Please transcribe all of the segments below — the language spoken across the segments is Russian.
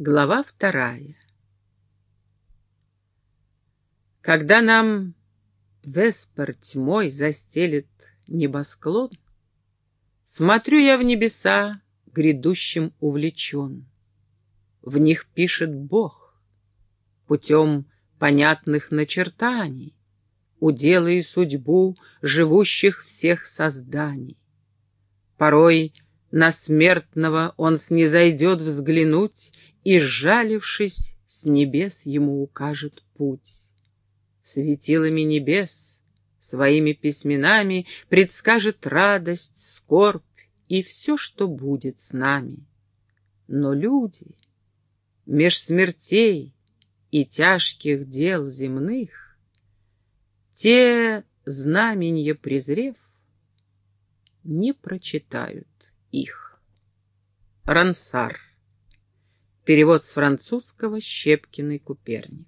Глава вторая. Когда нам Веспер тьмой застелит небосклон, Смотрю я в небеса, грядущим увлечен. В них пишет Бог, путем понятных начертаний, Удела и судьбу живущих всех созданий. Порой на смертного он снизойдет взглянуть и, сжалившись, с небес ему укажет путь. Светилами небес своими письменами предскажет радость, скорбь и все, что будет с нами. Но люди, меж смертей и тяжких дел земных, те знаменья презрев, не прочитают их. Рансар Перевод с французского Щепкиный Куперник.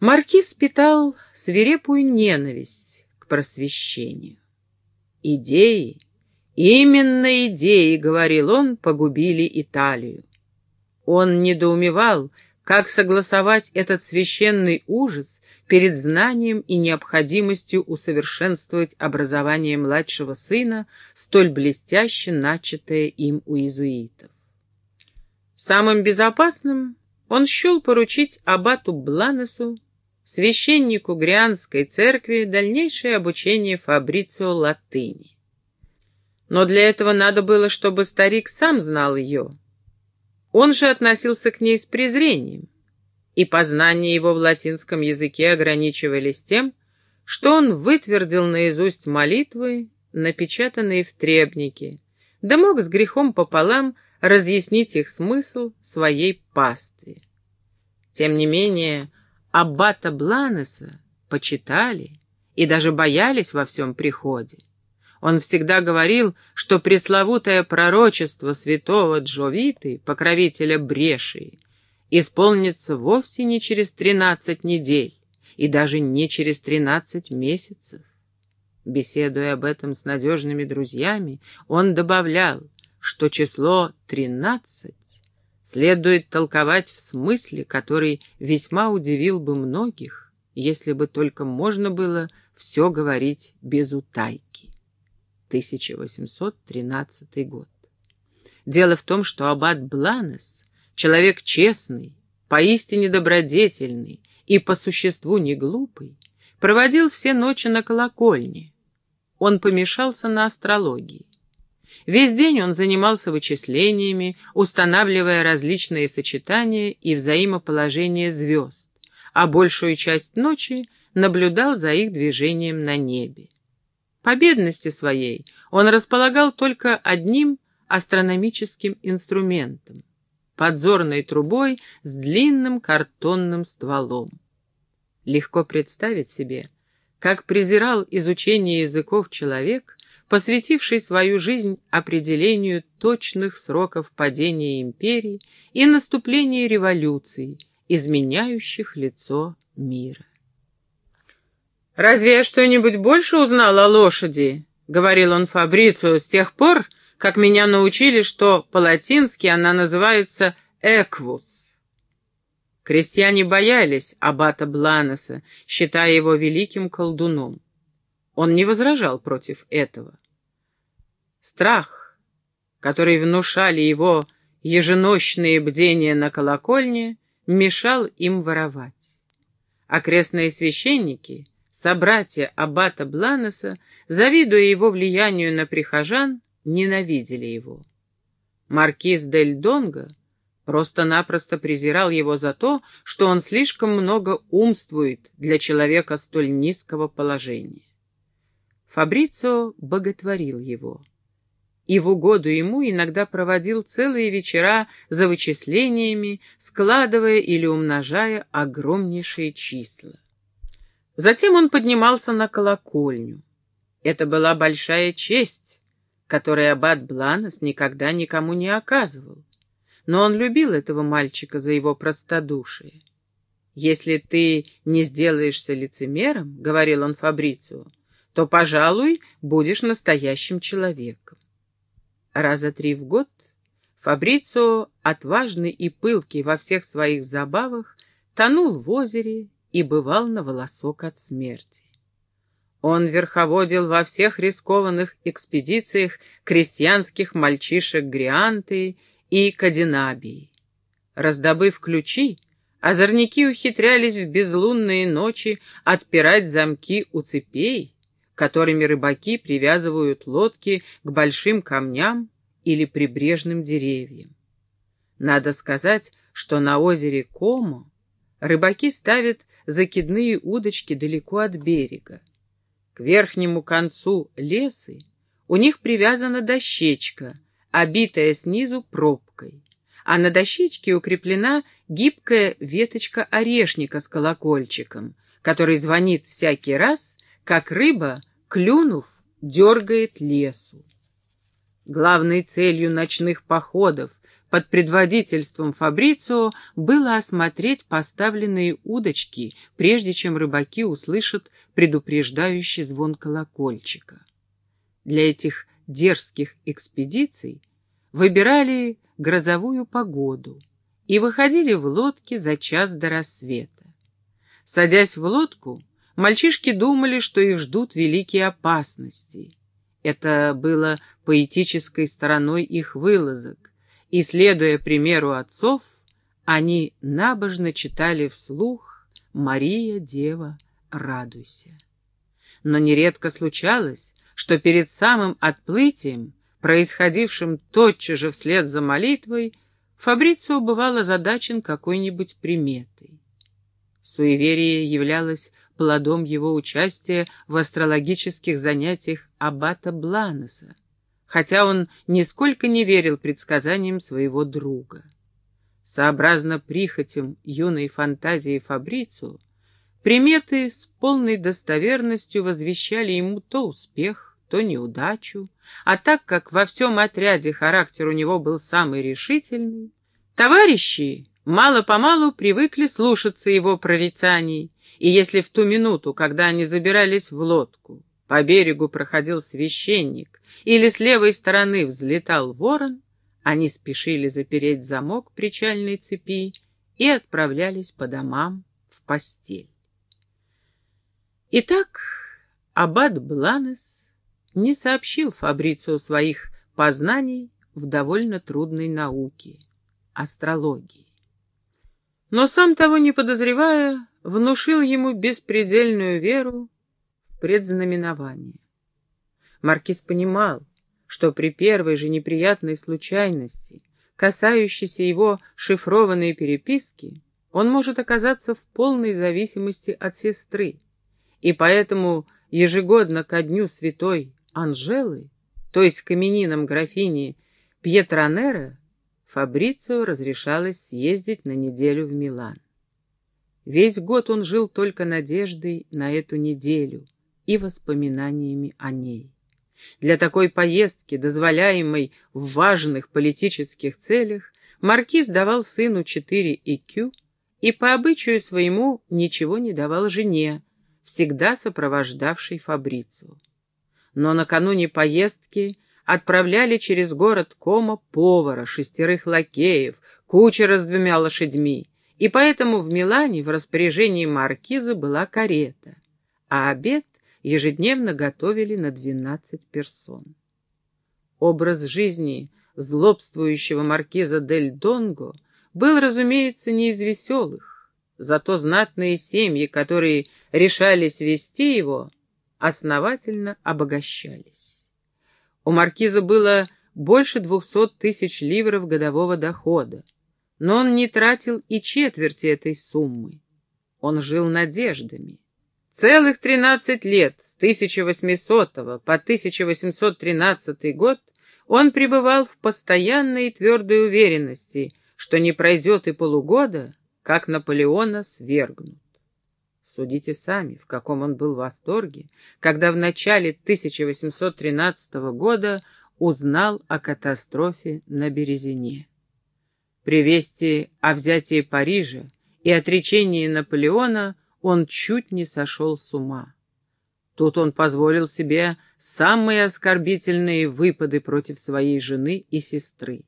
Маркиз питал свирепую ненависть к просвещению. Идеи, именно идеи, говорил он, погубили Италию. Он недоумевал, как согласовать этот священный ужас перед знанием и необходимостью усовершенствовать образование младшего сына, столь блестяще начатое им у иезуитов. Самым безопасным он счел поручить аббату Бланесу, священнику Грианской церкви, дальнейшее обучение Фабрицио латыни. Но для этого надо было, чтобы старик сам знал ее. Он же относился к ней с презрением, и познания его в латинском языке ограничивались тем, что он вытвердил наизусть молитвы, напечатанные в требнике, да мог с грехом пополам разъяснить их смысл своей пастве. Тем не менее, аббата Бланеса почитали и даже боялись во всем приходе. Он всегда говорил, что пресловутое пророчество святого Джовиты, покровителя Брешии, исполнится вовсе не через тринадцать недель и даже не через тринадцать месяцев. Беседуя об этом с надежными друзьями, он добавлял, что число тринадцать следует толковать в смысле, который весьма удивил бы многих, если бы только можно было все говорить без утайки. 1813 год. Дело в том, что аббат Бланес Человек честный, поистине добродетельный и по существу не глупый, проводил все ночи на колокольне. Он помешался на астрологии. Весь день он занимался вычислениями, устанавливая различные сочетания и взаимоположение звезд, а большую часть ночи наблюдал за их движением на небе. По бедности своей он располагал только одним астрономическим инструментом подзорной трубой с длинным картонным стволом. Легко представить себе, как презирал изучение языков человек, посвятивший свою жизнь определению точных сроков падения империи и наступления революций, изменяющих лицо мира. «Разве я что-нибудь больше узнал о лошади?» — говорил он Фабрицио с тех пор, как меня научили, что по-латински она называется «эквус». Крестьяне боялись аббата Бланеса, считая его великим колдуном. Он не возражал против этого. Страх, который внушали его еженощные бдения на колокольне, мешал им воровать. Окрестные священники, собратья аббата Бланеса, завидуя его влиянию на прихожан, ненавидели его. Маркиз Дель Донго просто-напросто презирал его за то, что он слишком много умствует для человека столь низкого положения. Фабрицио боготворил его и в угоду ему иногда проводил целые вечера за вычислениями, складывая или умножая огромнейшие числа. Затем он поднимался на колокольню. Это была большая честь, который аббат Бланос никогда никому не оказывал. Но он любил этого мальчика за его простодушие. «Если ты не сделаешься лицемером, — говорил он Фабрицио, — то, пожалуй, будешь настоящим человеком». Раза три в год Фабрицио, отважный и пылкий во всех своих забавах, тонул в озере и бывал на волосок от смерти. Он верховодил во всех рискованных экспедициях крестьянских мальчишек Грианты и Кадинабии. Раздобыв ключи, озорники ухитрялись в безлунные ночи отпирать замки у цепей, которыми рыбаки привязывают лодки к большим камням или прибрежным деревьям. Надо сказать, что на озере Комо рыбаки ставят закидные удочки далеко от берега. К верхнему концу лесы у них привязана дощечка, обитая снизу пробкой, а на дощечке укреплена гибкая веточка орешника с колокольчиком, который звонит всякий раз, как рыба, клюнув, дергает лесу. Главной целью ночных походов под предводительством Фабрицио было осмотреть поставленные удочки, прежде чем рыбаки услышат предупреждающий звон колокольчика. Для этих дерзких экспедиций выбирали грозовую погоду и выходили в лодке за час до рассвета. Садясь в лодку, мальчишки думали, что их ждут великие опасности — это было поэтической стороной их вылазок, и, следуя примеру отцов, они набожно читали вслух «Мария, Дева, радуйся». Но нередко случалось, что перед самым отплытием, происходившим тотчас же вслед за молитвой, Фабрицио бывал озадачен какой-нибудь приметой. Суеверие являлось плодом его участия в астрологических занятиях аббата Бланеса, хотя он нисколько не верил предсказаниям своего друга. Сообразно прихотям юной фантазии Фабрицу, приметы с полной достоверностью возвещали ему то успех, то неудачу, а так как во всем отряде характер у него был самый решительный, товарищи мало-помалу привыкли слушаться его прорицаний, и если в ту минуту, когда они забирались в лодку, по берегу проходил священник или с левой стороны взлетал ворон, они спешили запереть замок причальной цепи и отправлялись по домам в постель. Итак, аббат Бланес не сообщил Фабрицу своих познаний в довольно трудной науке — астрологии. Но сам того не подозревая, внушил ему беспредельную веру в предзнаменование. Маркиз понимал, что при первой же неприятной случайности, касающейся его шифрованной переписки, он может оказаться в полной зависимости от сестры, и поэтому ежегодно ко дню святой Анжелы, то есть к именинам графини Пьетронера, Фабрицио разрешалось съездить на неделю в Милан. Весь год он жил только надеждой на эту неделю и воспоминаниями о ней. Для такой поездки, дозволяемой в важных политических целях, маркиз давал сыну четыре икю и по обычаю своему ничего не давал жене, всегда сопровождавшей Фабрицу. Но накануне поездки отправляли через город Кома повара, шестерых лакеев, кучера с двумя лошадьми, и поэтому в Милане в распоряжении маркиза была карета, а обед ежедневно готовили на двенадцать персон. Образ жизни злобствующего маркиза Дель Донго был, разумеется, не из веселых, зато знатные семьи, которые решались вести его, основательно обогащались. У маркиза было больше двухсот тысяч ливров годового дохода, но он не тратил и четверти этой суммы. Он жил надеждами. Целых тринадцать лет, с 1800 по 1813 год, он пребывал в постоянной и твердой уверенности, что не пройдет и полугода, как Наполеона свергнут. Судите сами, в каком он был восторге, когда в начале 1813 года узнал о катастрофе на Березине. При вести о взятии Парижа и отречении Наполеона он чуть не сошел с ума. Тут он позволил себе самые оскорбительные выпады против своей жены и сестры.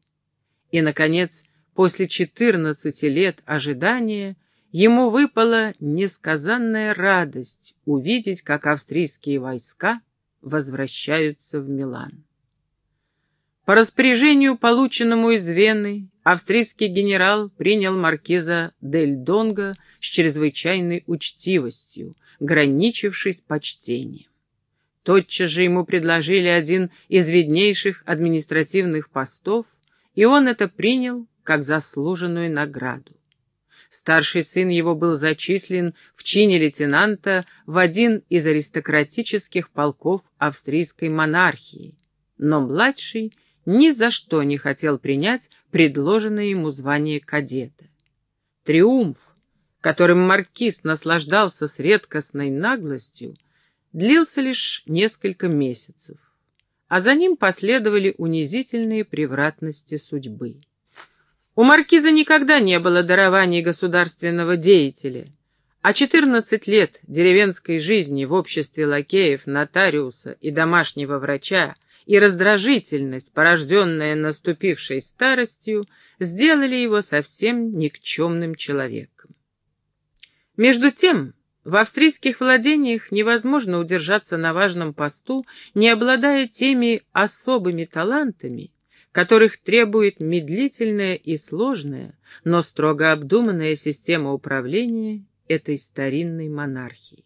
И, наконец, после четырнадцати лет ожидания, ему выпала несказанная радость увидеть, как австрийские войска возвращаются в Милан. По распоряжению, полученному из Вены, австрийский генерал принял маркиза Дель Донго с чрезвычайной учтивостью, граничившись почтением. Тотчас же ему предложили один из виднейших административных постов, и он это принял как заслуженную награду. Старший сын его был зачислен в чине лейтенанта в один из аристократических полков австрийской монархии, но младший ни за что не хотел принять предложенное ему звание кадета. Триумф, которым маркиз наслаждался с редкостной наглостью, длился лишь несколько месяцев, а за ним последовали унизительные превратности судьбы. У маркиза никогда не было дарований государственного деятеля, а 14 лет деревенской жизни в обществе лакеев, нотариуса и домашнего врача и раздражительность, порожденная наступившей старостью, сделали его совсем никчемным человеком. Между тем, в австрийских владениях невозможно удержаться на важном посту, не обладая теми особыми талантами, которых требует медлительная и сложная, но строго обдуманная система управления этой старинной монархии.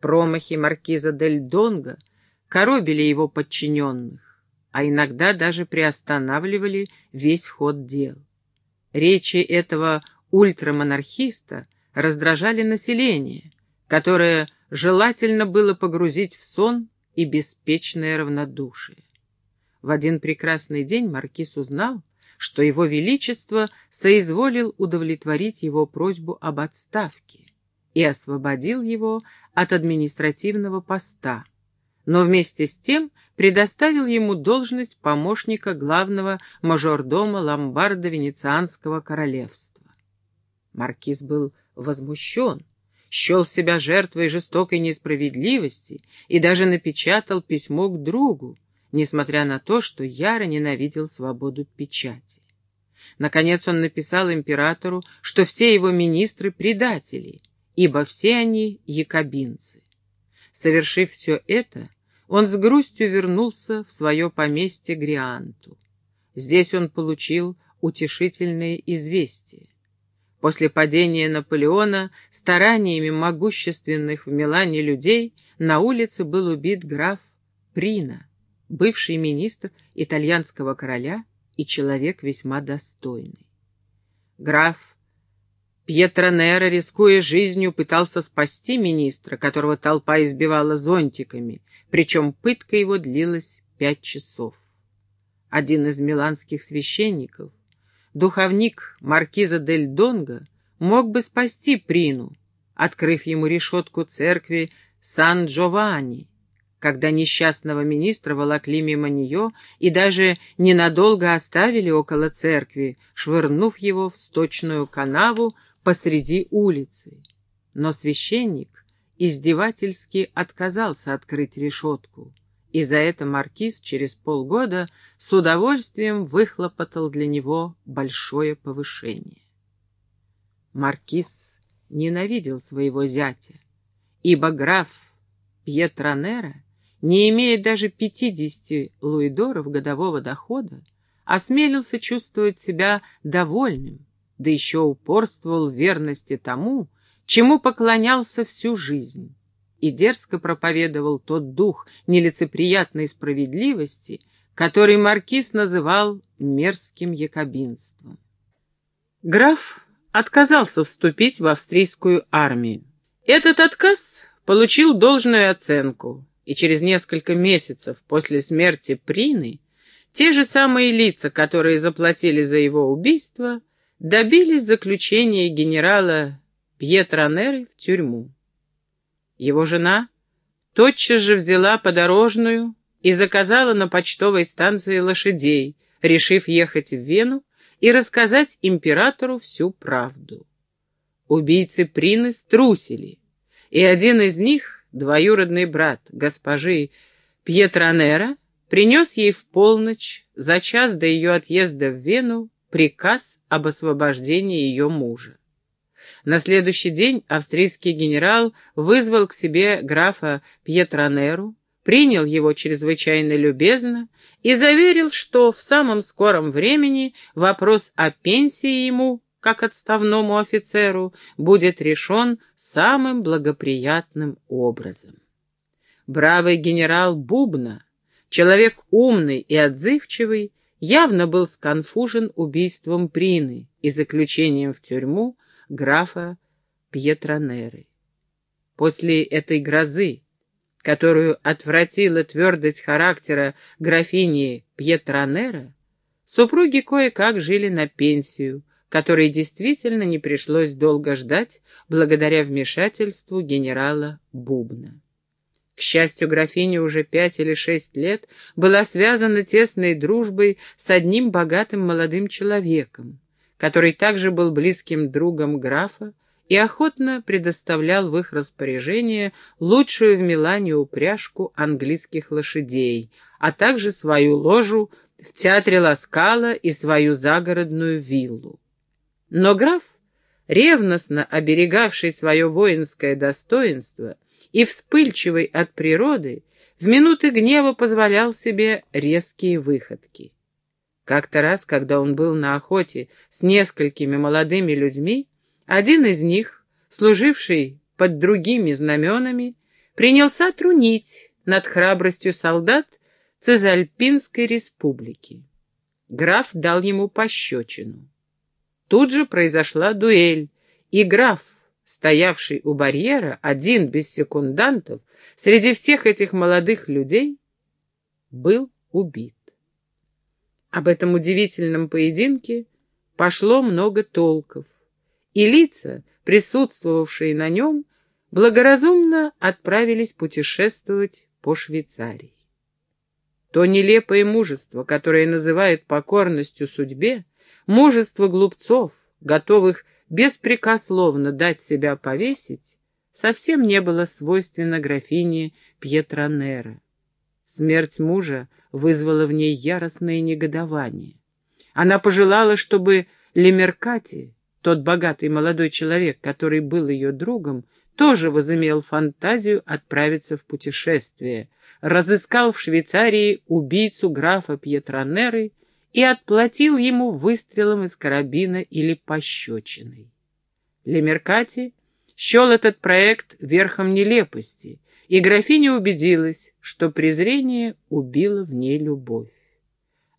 Промахи маркиза Дель Донго — коробили его подчиненных, а иногда даже приостанавливали весь ход дел. Речи этого ультрамонархиста раздражали население, которое желательно было погрузить в сон и беспечное равнодушие. В один прекрасный день маркиз узнал, что его величество соизволил удовлетворить его просьбу об отставке и освободил его от административного поста, но вместе с тем предоставил ему должность помощника главного мажордома ломбарда Венецианского королевства. Маркиз был возмущен, счел себя жертвой жестокой несправедливости и даже напечатал письмо к другу, несмотря на то, что яро ненавидел свободу печати. Наконец он написал императору, что все его министры — предатели, ибо все они — якобинцы. Совершив все это, он с грустью вернулся в свое поместье Грианту. Здесь он получил утешительные известия. После падения Наполеона стараниями могущественных в Милане людей на улице был убит граф Прина, бывший министр итальянского короля и человек весьма достойный. Граф Пьетро Нера, рискуя жизнью, пытался спасти министра, которого толпа избивала зонтиками, причем пытка его длилась пять часов. Один из миланских священников, духовник маркиза Дель Донго, мог бы спасти Прину, открыв ему решетку церкви Сан-Джованни, когда несчастного министра волокли мимо нее и даже ненадолго оставили около церкви, швырнув его в сточную канаву, посреди улицы. Но священник издевательски отказался открыть решетку, и за это маркиз через полгода с удовольствием выхлопотал для него большое повышение. Маркиз ненавидел своего зятя, ибо граф Пьетронера, не имея даже пятидесяти луидоров годового дохода, осмелился чувствовать себя довольным, да еще упорствовал в верности тому, чему поклонялся всю жизнь, и дерзко проповедовал тот дух нелицеприятной справедливости, который маркиз называл мерзким якобинством. Граф отказался вступить в австрийскую армию. Этот отказ получил должную оценку, и через несколько месяцев после смерти Прины те же самые лица, которые заплатили за его убийство, добились заключения генерала Пьетро Неры в тюрьму. Его жена тотчас же взяла подорожную и заказала на почтовой станции лошадей, решив ехать в Вену и рассказать императору всю правду. Убийцы Прины струсили, и один из них, двоюродный брат госпожи Пьетронера, принес ей в полночь, за час до ее отъезда в Вену, приказ об освобождении ее мужа. На следующий день австрийский генерал вызвал к себе графа Пьетронеру, принял его чрезвычайно любезно и заверил, что в самом скором времени вопрос о пенсии ему, как отставному офицеру, будет решен самым благоприятным образом. Бравый генерал Бубна, человек умный и отзывчивый, явно был сконфужен убийством Прины и заключением в тюрьму графа Пьетронеры. После этой грозы, которую отвратила твердость характера графини Пьетронера, супруги кое-как жили на пенсию, которой действительно не пришлось долго ждать благодаря вмешательству генерала Бубна. К счастью, графиня уже пять или шесть лет была связана тесной дружбой с одним богатым молодым человеком, который также был близким другом графа и охотно предоставлял в их распоряжение лучшую в Милане упряжку английских лошадей, а также свою ложу в театре Ласкала и свою загородную виллу. Но граф, ревностно оберегавший свое воинское достоинство и вспыльчивый от природы, в минуты гнева позволял себе резкие выходки. Как-то раз, когда он был на охоте с несколькими молодыми людьми, один из них, служивший под другими знаменами, принялся трунить над храбростью солдат Цезальпинской республики. Граф дал ему пощечину. Тут же произошла дуэль, и граф, стоявший у барьера, один без секундантов, среди всех этих молодых людей, был убит. Об этом удивительном поединке пошло много толков, и лица, присутствовавшие на нем, благоразумно отправились путешествовать по Швейцарии. То нелепое мужество, которое называют покорностью судьбе, мужество глупцов, готовых беспрекословно дать себя повесить, совсем не было свойственно графине Пьетронера. Смерть мужа вызвало в ней яростное негодование. Она пожелала, чтобы Лемеркати, тот богатый молодой человек, который был ее другом, тоже возымел фантазию отправиться в путешествие, разыскал в Швейцарии убийцу графа Пьетронеры и отплатил ему выстрелом из карабина или пощечиной. Лемеркати счел этот проект верхом нелепости и графиня убедилась, что презрение убило в ней любовь.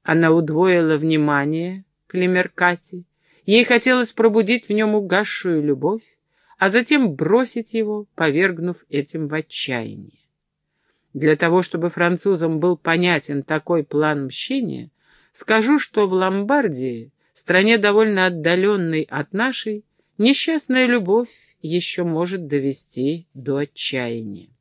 Она удвоила внимание к Лемеркате, ей хотелось пробудить в нем угасшую любовь, а затем бросить его, повергнув этим в отчаяние. Для того, чтобы французам был понятен такой план мщения, скажу, что в Ломбардии, стране довольно отдаленной от нашей, несчастная любовь еще может довести до отчаяния.